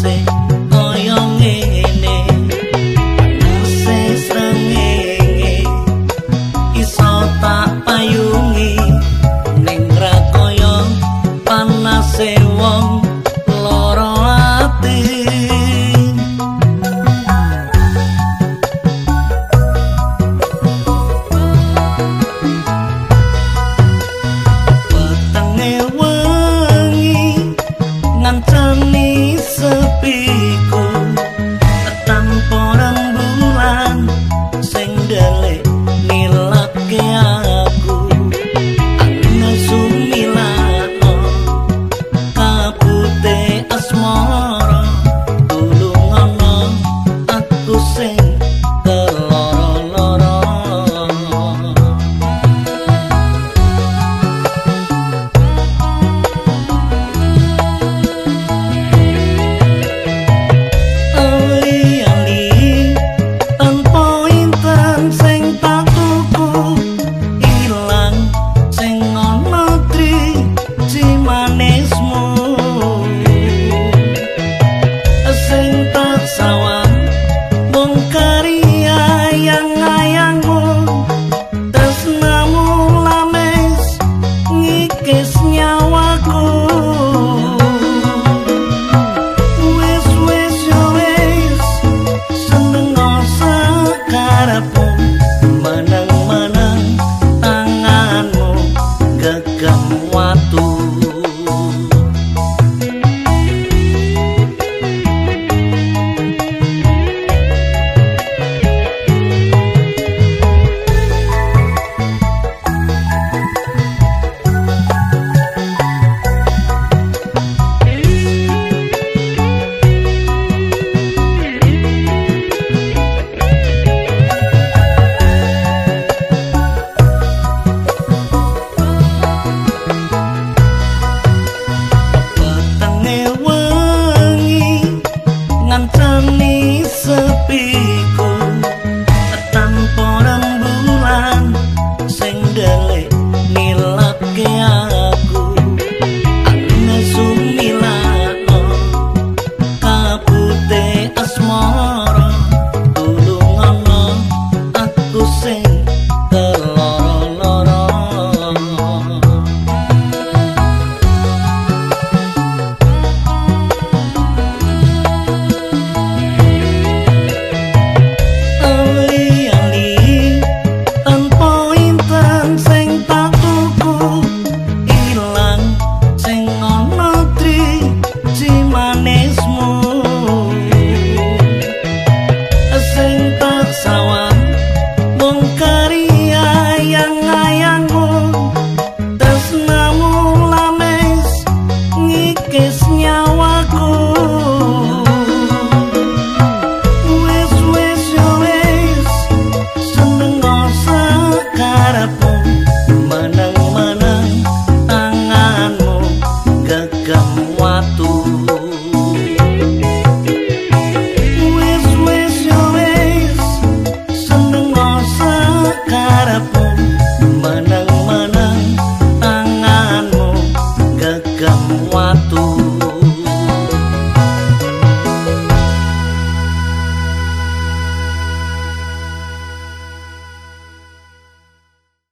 say. Sepi